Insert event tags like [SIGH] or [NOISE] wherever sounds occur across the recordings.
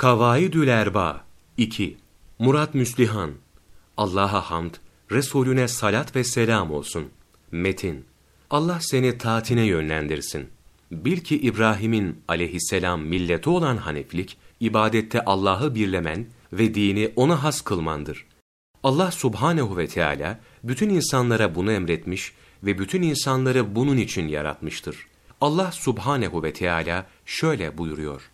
Kavaidül Erba 2. Murat Müslihan Allah'a hamd, Resulüne salat ve selam olsun. Metin Allah seni taatine yönlendirsin. Bil ki İbrahim'in aleyhisselam milleti olan Haneflik, ibadette Allah'ı birlemen ve dini ona has kılmandır. Allah subhanehu ve Teala bütün insanlara bunu emretmiş ve bütün insanları bunun için yaratmıştır. Allah subhanehu ve Teala şöyle buyuruyor.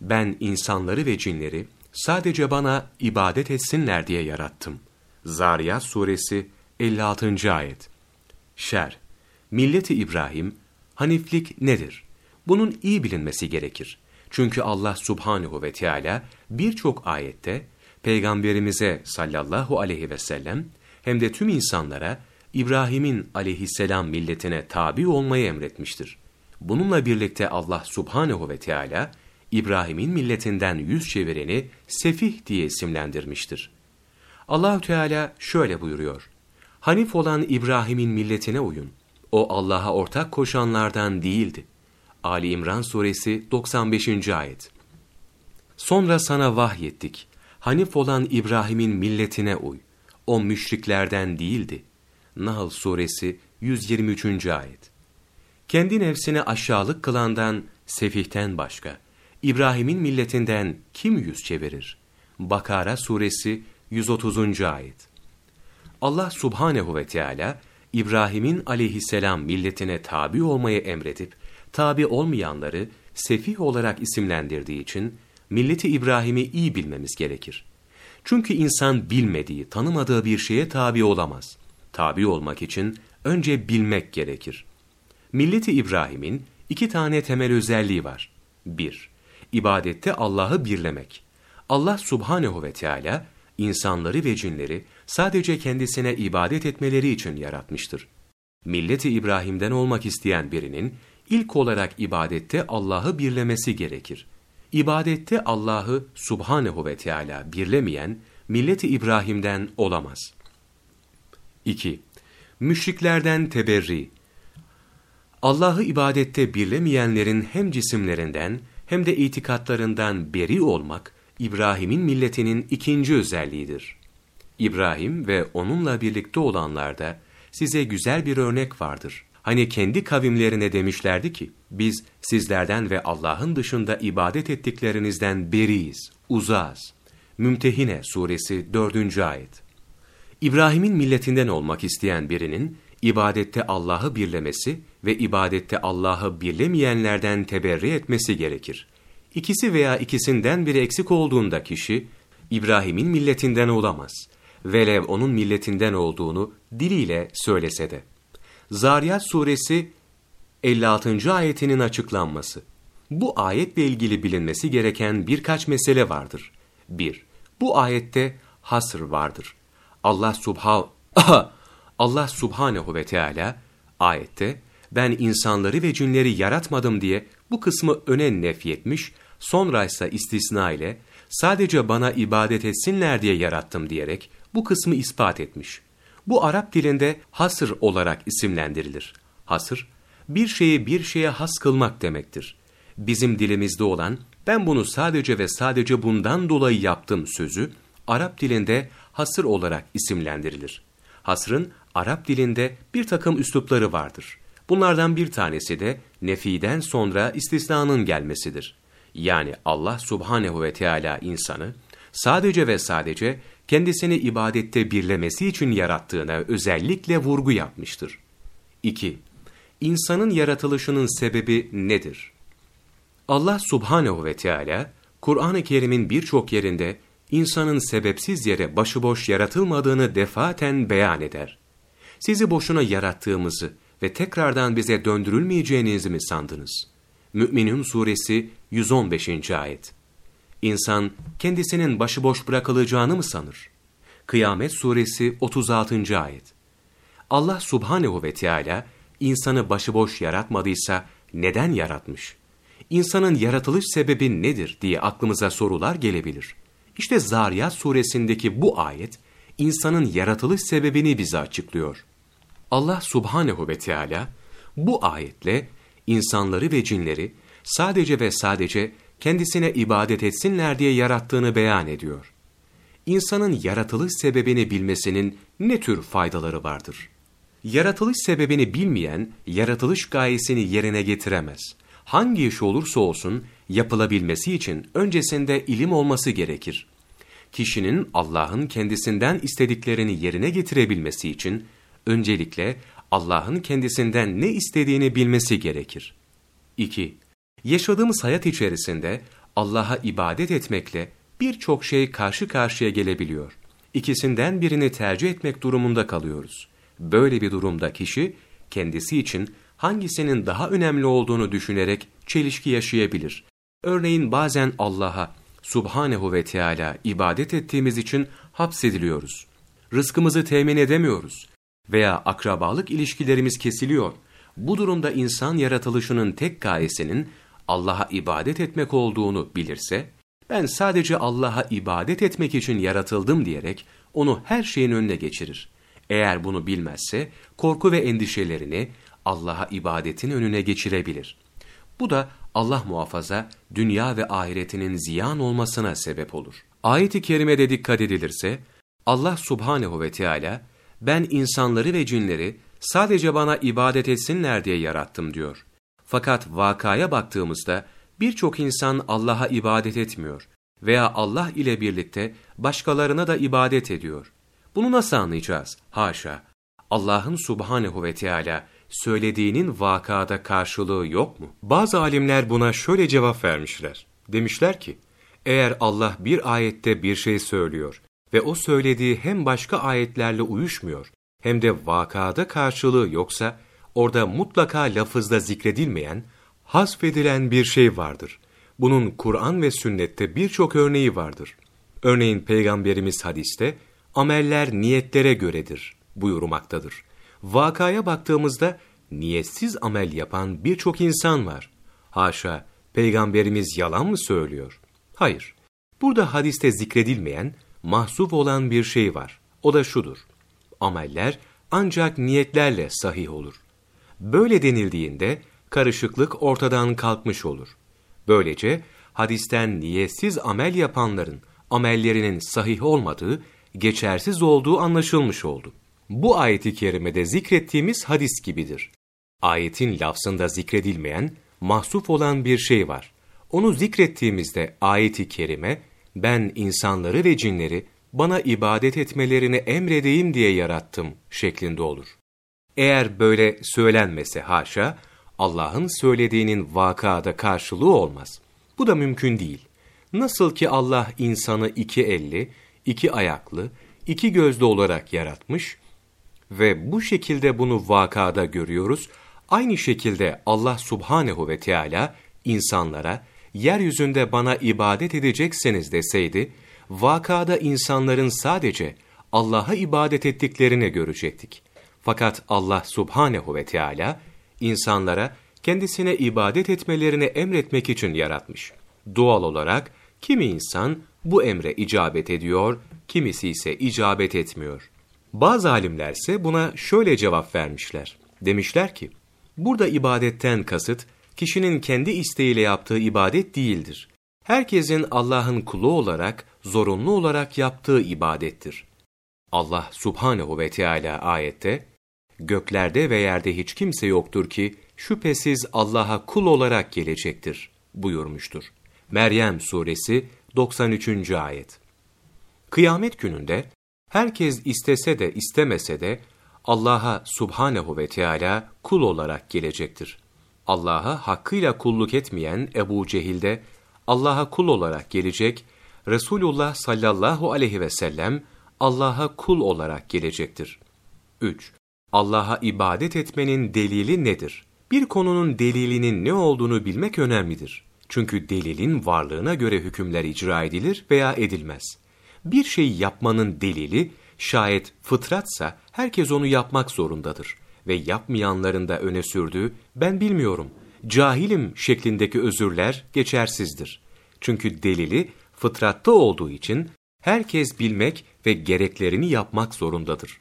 Ben insanları ve cinleri sadece bana ibadet etsinler diye yarattım. Zariyat suresi 56. ayet. Şer Milleti İbrahim, Haniflik nedir? Bunun iyi bilinmesi gerekir. Çünkü Allah subhanehu ve Teala birçok ayette Peygamberimize sallallahu aleyhi ve sellem hem de tüm insanlara İbrahim'in aleyhisselam milletine tabi olmayı emretmiştir. Bununla birlikte Allah subhanehu ve Teala İbrahim'in milletinden yüz çevireni sefih diye isimlendirmiştir. Allahü Teala şöyle buyuruyor. Hanif olan İbrahim'in milletine uyun. O Allah'a ortak koşanlardan değildi. Ali İmran suresi 95. ayet. Sonra sana vahyettik. Hanif olan İbrahim'in milletine uy. O müşriklerden değildi. Nahl suresi 123. ayet. Kendi nefsini aşağılık kılandan, sefihten başka, İbrahim'in milletinden kim yüz çevirir? Bakara suresi 130. ayet. Allah subhanehu ve Teala İbrahim'in aleyhisselam milletine tabi olmayı emredip, tabi olmayanları sefih olarak isimlendirdiği için, milleti İbrahim'i iyi bilmemiz gerekir. Çünkü insan bilmediği, tanımadığı bir şeye tabi olamaz. Tabi olmak için önce bilmek gerekir. Milleti İbrahim'in iki tane temel özelliği var. 1. İbadette Allah'ı birlemek. Allah subhanehu ve Teala insanları ve cinleri sadece kendisine ibadet etmeleri için yaratmıştır. Milleti İbrahim'den olmak isteyen birinin ilk olarak ibadette Allah'ı birlemesi gerekir. İbadette Allah'ı subhanehu ve Teala birlemeyen milleti İbrahim'den olamaz. 2. Müşriklerden teberri. Allah'ı ibadette birlemeyenlerin hem cisimlerinden hem de itikatlarından beri olmak, İbrahim'in milletinin ikinci özelliğidir. İbrahim ve onunla birlikte olanlarda size güzel bir örnek vardır. Hani kendi kavimlerine demişlerdi ki, biz sizlerden ve Allah'ın dışında ibadet ettiklerinizden beriyiz, uzağız. Mümtehine suresi 4. ayet. İbrahim'in milletinden olmak isteyen birinin, ibadette Allah'ı birlemesi ve ibadette Allah'ı birlemeyenlerden teberri etmesi gerekir. İkisi veya ikisinden biri eksik olduğunda kişi, İbrahim'in milletinden olamaz. Velev onun milletinden olduğunu diliyle söylese de. Zariyat suresi 56. ayetinin açıklanması. Bu ayetle ilgili bilinmesi gereken birkaç mesele vardır. 1. Bu ayette hasır vardır. Allah subha [LAUGHS] Allah subhanehu ve Teala ayette ben insanları ve cinleri yaratmadım diye bu kısmı öne nefyetmiş, sonra ise istisna ile sadece bana ibadet etsinler diye yarattım diyerek bu kısmı ispat etmiş. Bu Arap dilinde hasır olarak isimlendirilir. Hasır, bir şeyi bir şeye has kılmak demektir. Bizim dilimizde olan, ben bunu sadece ve sadece bundan dolayı yaptım sözü, Arap dilinde hasır olarak isimlendirilir. Hasrın Arap dilinde bir takım üslupları vardır. Bunlardan bir tanesi de nefiden sonra istisnanın gelmesidir. Yani Allah subhanehu ve Teala insanı sadece ve sadece kendisini ibadette birlemesi için yarattığına özellikle vurgu yapmıştır. 2. İnsanın yaratılışının sebebi nedir? Allah subhanehu ve Teala Kur'an-ı Kerim'in birçok yerinde insanın sebepsiz yere başıboş yaratılmadığını defaten beyan eder. Sizi boşuna yarattığımızı ve tekrardan bize döndürülmeyeceğinizi mi sandınız? Mü'minun suresi 115. ayet. İnsan kendisinin başıboş bırakılacağını mı sanır? Kıyamet suresi 36. ayet. Allah subhanehu ve Teala insanı başıboş yaratmadıysa neden yaratmış? İnsanın yaratılış sebebi nedir diye aklımıza sorular gelebilir. İşte Zariyat suresindeki bu ayet insanın yaratılış sebebini bize açıklıyor. Allah subhanehu ve Teala bu ayetle insanları ve cinleri sadece ve sadece kendisine ibadet etsinler diye yarattığını beyan ediyor. İnsanın yaratılış sebebini bilmesinin ne tür faydaları vardır? Yaratılış sebebini bilmeyen, yaratılış gayesini yerine getiremez. Hangi iş olursa olsun, yapılabilmesi için öncesinde ilim olması gerekir. Kişinin Allah'ın kendisinden istediklerini yerine getirebilmesi için, öncelikle Allah'ın kendisinden ne istediğini bilmesi gerekir. 2. Yaşadığımız hayat içerisinde Allah'a ibadet etmekle birçok şey karşı karşıya gelebiliyor. İkisinden birini tercih etmek durumunda kalıyoruz. Böyle bir durumda kişi kendisi için hangisinin daha önemli olduğunu düşünerek çelişki yaşayabilir. Örneğin bazen Allah'a Subhanehu ve Teala ibadet ettiğimiz için hapsediliyoruz. Rızkımızı temin edemiyoruz veya akrabalık ilişkilerimiz kesiliyor. Bu durumda insan yaratılışının tek gayesinin Allah'a ibadet etmek olduğunu bilirse, ben sadece Allah'a ibadet etmek için yaratıldım diyerek onu her şeyin önüne geçirir. Eğer bunu bilmezse korku ve endişelerini Allah'a ibadetin önüne geçirebilir. Bu da Allah muhafaza dünya ve ahiretinin ziyan olmasına sebep olur. Ayet-i kerimede dikkat edilirse Allah subhanehu ve Teala ben insanları ve cinleri sadece bana ibadet etsinler diye yarattım diyor. Fakat vakaya baktığımızda birçok insan Allah'a ibadet etmiyor veya Allah ile birlikte başkalarına da ibadet ediyor. Bunu nasıl anlayacağız? Haşa! Allah'ın subhanehu ve Teala söylediğinin vakada karşılığı yok mu? Bazı alimler buna şöyle cevap vermişler. Demişler ki, eğer Allah bir ayette bir şey söylüyor ve o söylediği hem başka ayetlerle uyuşmuyor hem de vakada karşılığı yoksa, orada mutlaka lafızda zikredilmeyen, hasfedilen bir şey vardır. Bunun Kur'an ve sünnette birçok örneği vardır. Örneğin Peygamberimiz hadiste, ameller niyetlere göredir buyurmaktadır. Vakaya baktığımızda niyetsiz amel yapan birçok insan var. Haşa, Peygamberimiz yalan mı söylüyor? Hayır. Burada hadiste zikredilmeyen, mahsuf olan bir şey var. O da şudur. Ameller ancak niyetlerle sahih olur. Böyle denildiğinde karışıklık ortadan kalkmış olur. Böylece hadisten niyetsiz amel yapanların amellerinin sahih olmadığı, geçersiz olduğu anlaşılmış oldu. Bu ayeti kerimede zikrettiğimiz hadis gibidir. Ayetin lafzında zikredilmeyen, mahsuf olan bir şey var. Onu zikrettiğimizde ayeti kerime, ben insanları ve cinleri bana ibadet etmelerini emredeyim diye yarattım şeklinde olur. Eğer böyle söylenmese haşa, Allah'ın söylediğinin vakada karşılığı olmaz. Bu da mümkün değil. Nasıl ki Allah insanı iki elli, iki ayaklı, iki gözlü olarak yaratmış ve bu şekilde bunu vakada görüyoruz, aynı şekilde Allah subhanehu ve Teala insanlara, yeryüzünde bana ibadet edecekseniz deseydi, vakada insanların sadece Allah'a ibadet ettiklerini görecektik. Fakat Allah subhanehu ve Teala insanlara kendisine ibadet etmelerini emretmek için yaratmış. Doğal olarak kimi insan bu emre icabet ediyor, kimisi ise icabet etmiyor. Bazı alimlerse buna şöyle cevap vermişler. Demişler ki, burada ibadetten kasıt, kişinin kendi isteğiyle yaptığı ibadet değildir. Herkesin Allah'ın kulu olarak, zorunlu olarak yaptığı ibadettir. Allah subhanehu ve Teala ayette, göklerde ve yerde hiç kimse yoktur ki şüphesiz Allah'a kul olarak gelecektir buyurmuştur. Meryem suresi 93. ayet. Kıyamet gününde herkes istese de istemese de Allah'a subhanehu ve Teala kul olarak gelecektir. Allah'a hakkıyla kulluk etmeyen Ebu Cehil de Allah'a kul olarak gelecek, Resulullah sallallahu aleyhi ve sellem Allah'a kul olarak gelecektir. 3. Allah'a ibadet etmenin delili nedir? Bir konunun delilinin ne olduğunu bilmek önemlidir. Çünkü delilin varlığına göre hükümler icra edilir veya edilmez. Bir şeyi yapmanın delili, şayet fıtratsa herkes onu yapmak zorundadır. Ve yapmayanların da öne sürdüğü, ben bilmiyorum, cahilim şeklindeki özürler geçersizdir. Çünkü delili fıtratta olduğu için herkes bilmek ve gereklerini yapmak zorundadır.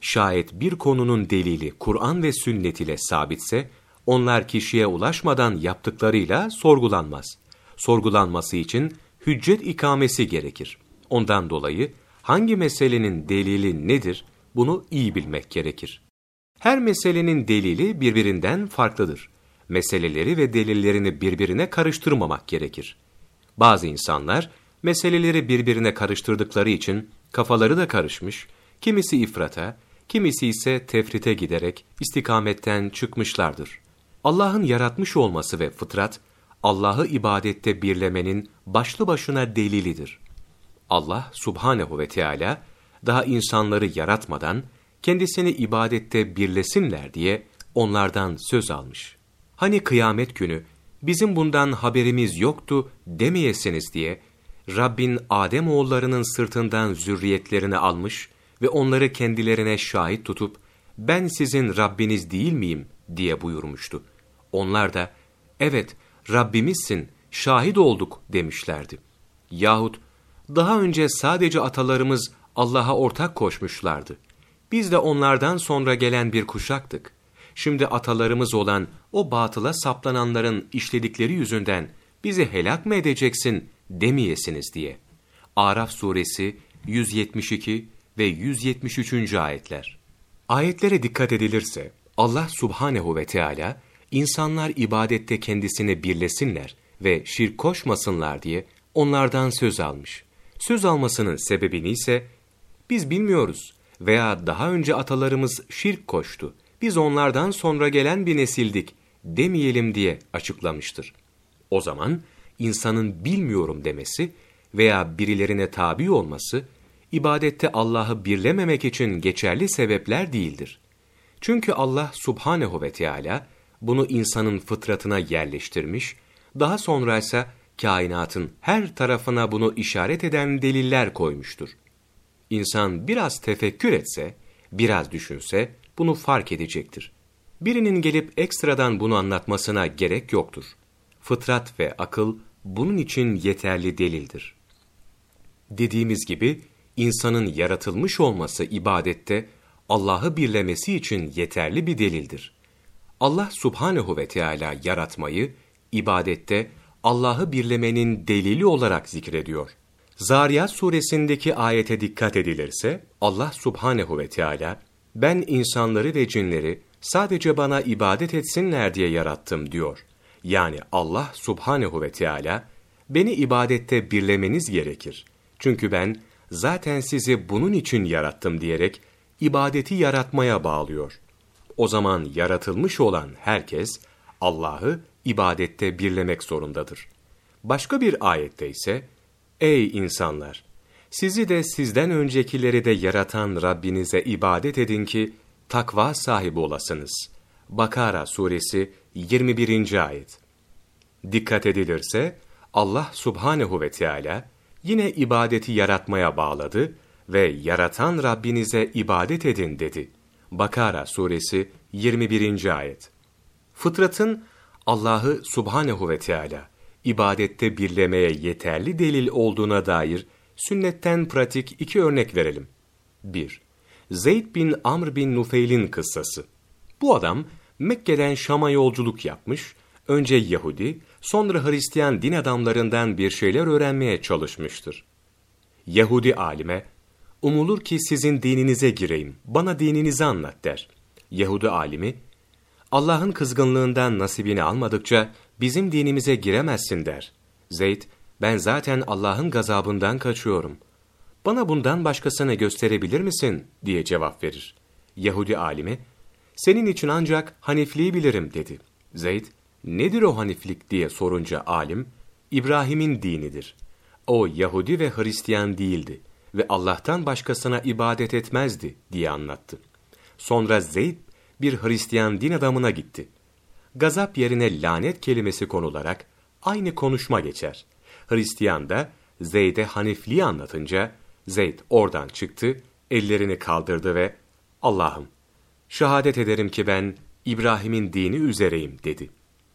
Şayet bir konunun delili Kur'an ve sünnet ile sabitse, onlar kişiye ulaşmadan yaptıklarıyla sorgulanmaz. sorgulanması için hüccet ikamesi gerekir. Ondan dolayı hangi meselenin delili nedir bunu iyi bilmek gerekir. Her meselenin delili birbirinden farklıdır. Meseleleri ve delillerini birbirine karıştırmamak gerekir. Bazı insanlar meseleleri birbirine karıştırdıkları için kafaları da karışmış, kimisi ifrata, kimisi ise tefrite giderek istikametten çıkmışlardır. Allah'ın yaratmış olması ve fıtrat, Allah'ı ibadette birlemenin başlı başına delilidir. Allah subhanehu ve Teala daha insanları yaratmadan kendisini ibadette birlesinler diye onlardan söz almış. Hani kıyamet günü bizim bundan haberimiz yoktu demeyesiniz diye Rabbin Adem oğullarının sırtından zürriyetlerini almış ve onları kendilerine şahit tutup ben sizin Rabbiniz değil miyim diye buyurmuştu. Onlar da evet Rabbimizsin şahit olduk demişlerdi. Yahut daha önce sadece atalarımız Allah'a ortak koşmuşlardı. Biz de onlardan sonra gelen bir kuşaktık. Şimdi atalarımız olan o batıla saplananların işledikleri yüzünden bizi helak mı edeceksin demeyesiniz diye. Araf suresi 172 ve 173. ayetler. Ayetlere dikkat edilirse Allah subhanehu ve Teala insanlar ibadette kendisine birlesinler ve şirk koşmasınlar diye onlardan söz almış. Söz almasının sebebini ise biz bilmiyoruz veya daha önce atalarımız şirk koştu. Biz onlardan sonra gelen bir nesildik demeyelim diye açıklamıştır. O zaman insanın bilmiyorum demesi veya birilerine tabi olması ibadette Allah'ı birlememek için geçerli sebepler değildir. Çünkü Allah subhanehu ve Teala bunu insanın fıtratına yerleştirmiş, daha sonra ise kainatın her tarafına bunu işaret eden deliller koymuştur. İnsan biraz tefekkür etse, biraz düşünse bunu fark edecektir. Birinin gelip ekstradan bunu anlatmasına gerek yoktur. Fıtrat ve akıl bunun için yeterli delildir. Dediğimiz gibi insanın yaratılmış olması ibadette Allah'ı birlemesi için yeterli bir delildir. Allah subhanehu ve Teala yaratmayı ibadette Allah'ı birlemenin delili olarak zikrediyor. Zariyat suresindeki ayete dikkat edilirse Allah subhanehu ve Teala ben insanları ve cinleri sadece bana ibadet etsinler diye yarattım diyor. Yani Allah subhanehu ve Teala beni ibadette birlemeniz gerekir. Çünkü ben zaten sizi bunun için yarattım diyerek ibadeti yaratmaya bağlıyor. O zaman yaratılmış olan herkes Allah'ı ibadette birlemek zorundadır. Başka bir ayette ise Ey insanlar! Sizi de sizden öncekileri de yaratan Rabbinize ibadet edin ki takva sahibi olasınız. Bakara suresi 21. ayet. Dikkat edilirse Allah subhanehu ve Teala yine ibadeti yaratmaya bağladı ve yaratan Rabbinize ibadet edin dedi. Bakara suresi 21. ayet. Fıtratın Allah'ı subhanehu ve Teala ibadette birlemeye yeterli delil olduğuna dair sünnetten pratik iki örnek verelim. 1. Zeyd bin Amr bin Nufeyl'in kıssası. Bu adam Mekke'den Şam'a yolculuk yapmış, önce Yahudi, sonra Hristiyan din adamlarından bir şeyler öğrenmeye çalışmıştır. Yahudi alime, umulur ki sizin dininize gireyim, bana dininizi anlat der. Yahudi alimi, Allah'ın kızgınlığından nasibini almadıkça bizim dinimize giremezsin der. Zeyd, ben zaten Allah'ın gazabından kaçıyorum. Bana bundan başkasını gösterebilir misin? diye cevap verir. Yahudi alimi, senin için ancak Hanifliği bilirim dedi. Zeyd, nedir o Haniflik diye sorunca alim, İbrahim'in dinidir. O Yahudi ve Hristiyan değildi ve Allah'tan başkasına ibadet etmezdi diye anlattı. Sonra Zeyd bir Hristiyan din adamına gitti. Gazap yerine lanet kelimesi konularak aynı konuşma geçer. Hristiyan da Zeyd'e Hanifliği anlatınca Zeyd oradan çıktı, ellerini kaldırdı ve Allah'ım şehadet ederim ki ben İbrahim'in dini üzereyim dedi.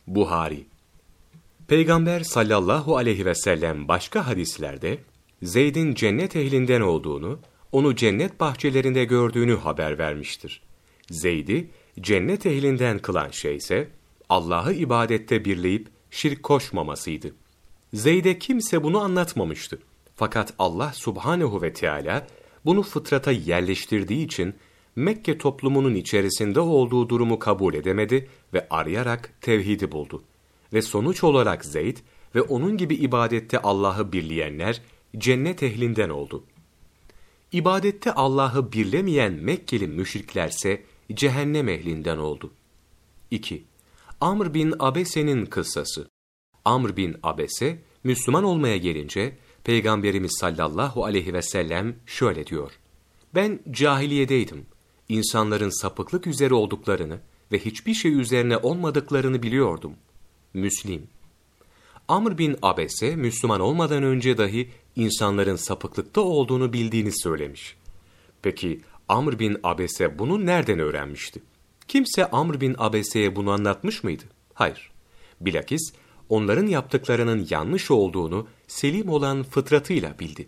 Buhari Peygamber sallallahu aleyhi ve sellem başka hadislerde Zeyd'in cennet ehlinden olduğunu, onu cennet bahçelerinde gördüğünü haber vermiştir. Zeyd'i cennet ehlinden kılan şey ise Allah'ı ibadette birleyip şirk koşmamasıydı. Zeyd'e kimse bunu anlatmamıştı. Fakat Allah subhanehu ve Teala bunu fıtrata yerleştirdiği için Mekke toplumunun içerisinde olduğu durumu kabul edemedi ve arayarak tevhidi buldu. Ve sonuç olarak Zeyd ve onun gibi ibadette Allah'ı birleyenler cennet ehlinden oldu. İbadette Allah'ı birlemeyen Mekkeli müşriklerse cehennem ehlinden oldu. 2. Amr bin Abese'nin kıssası Amr bin Abese, Müslüman olmaya gelince, Peygamberimiz sallallahu aleyhi ve sellem şöyle diyor. Ben cahiliyedeydim. İnsanların sapıklık üzere olduklarını ve hiçbir şey üzerine olmadıklarını biliyordum. Müslim. Amr bin Abese, Müslüman olmadan önce dahi insanların sapıklıkta olduğunu bildiğini söylemiş. Peki Amr bin Abese bunu nereden öğrenmişti? Kimse Amr bin Abese'ye bunu anlatmış mıydı? Hayır. Bilakis onların yaptıklarının yanlış olduğunu selim olan fıtratıyla bildi.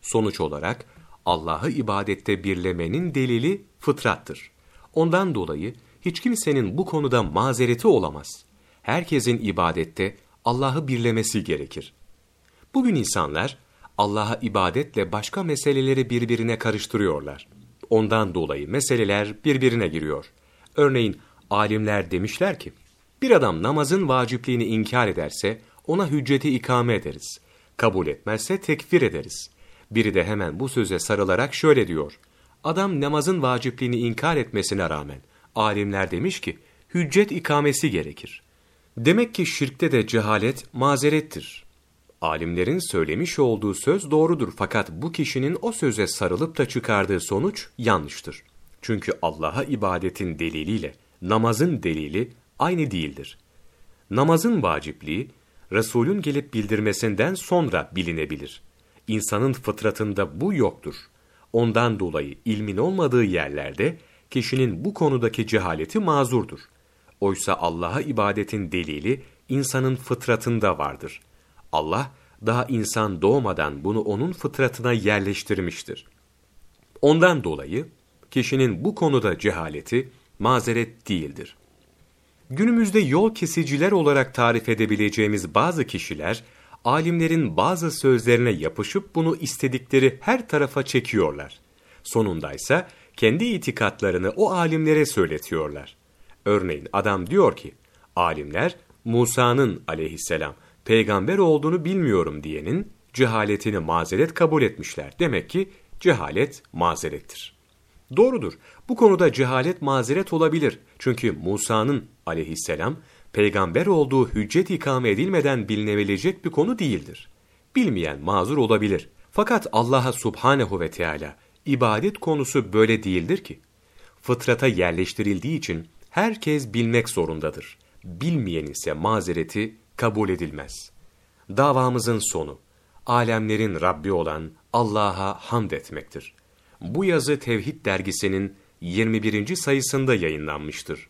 Sonuç olarak Allah'ı ibadette birlemenin delili fıtrattır. Ondan dolayı hiç kimsenin bu konuda mazereti olamaz. Herkesin ibadette Allah'ı birlemesi gerekir. Bugün insanlar Allah'a ibadetle başka meseleleri birbirine karıştırıyorlar. Ondan dolayı meseleler birbirine giriyor. Örneğin alimler demişler ki, bir adam namazın vacipliğini inkar ederse ona hücceti ikame ederiz. Kabul etmezse tekfir ederiz. Biri de hemen bu söze sarılarak şöyle diyor. Adam namazın vacipliğini inkar etmesine rağmen alimler demiş ki hüccet ikamesi gerekir. Demek ki şirkte de cehalet mazerettir. Alimlerin söylemiş olduğu söz doğrudur fakat bu kişinin o söze sarılıp da çıkardığı sonuç yanlıştır. Çünkü Allah'a ibadetin deliliyle namazın delili aynı değildir. Namazın vacipliği, Resulün gelip bildirmesinden sonra bilinebilir. İnsanın fıtratında bu yoktur. Ondan dolayı ilmin olmadığı yerlerde kişinin bu konudaki cehaleti mazurdur. Oysa Allah'a ibadetin delili insanın fıtratında vardır. Allah daha insan doğmadan bunu onun fıtratına yerleştirmiştir. Ondan dolayı kişinin bu konuda cehaleti mazeret değildir. Günümüzde yol kesiciler olarak tarif edebileceğimiz bazı kişiler, alimlerin bazı sözlerine yapışıp bunu istedikleri her tarafa çekiyorlar. Sonundaysa kendi itikatlarını o alimlere söyletiyorlar. Örneğin adam diyor ki, alimler Musa'nın aleyhisselam peygamber olduğunu bilmiyorum diyenin cehaletini mazeret kabul etmişler. Demek ki cehalet mazerettir. Doğrudur. Bu konuda cehalet mazeret olabilir. Çünkü Musa'nın aleyhisselam peygamber olduğu hüccet ikame edilmeden bilinebilecek bir konu değildir. Bilmeyen mazur olabilir. Fakat Allah'a subhanehu ve Teala ibadet konusu böyle değildir ki. Fıtrata yerleştirildiği için herkes bilmek zorundadır. Bilmeyen ise mazereti kabul edilmez. Davamızın sonu, alemlerin Rabbi olan Allah'a hamd etmektir. Bu yazı Tevhid dergisinin 21. sayısında yayınlanmıştır.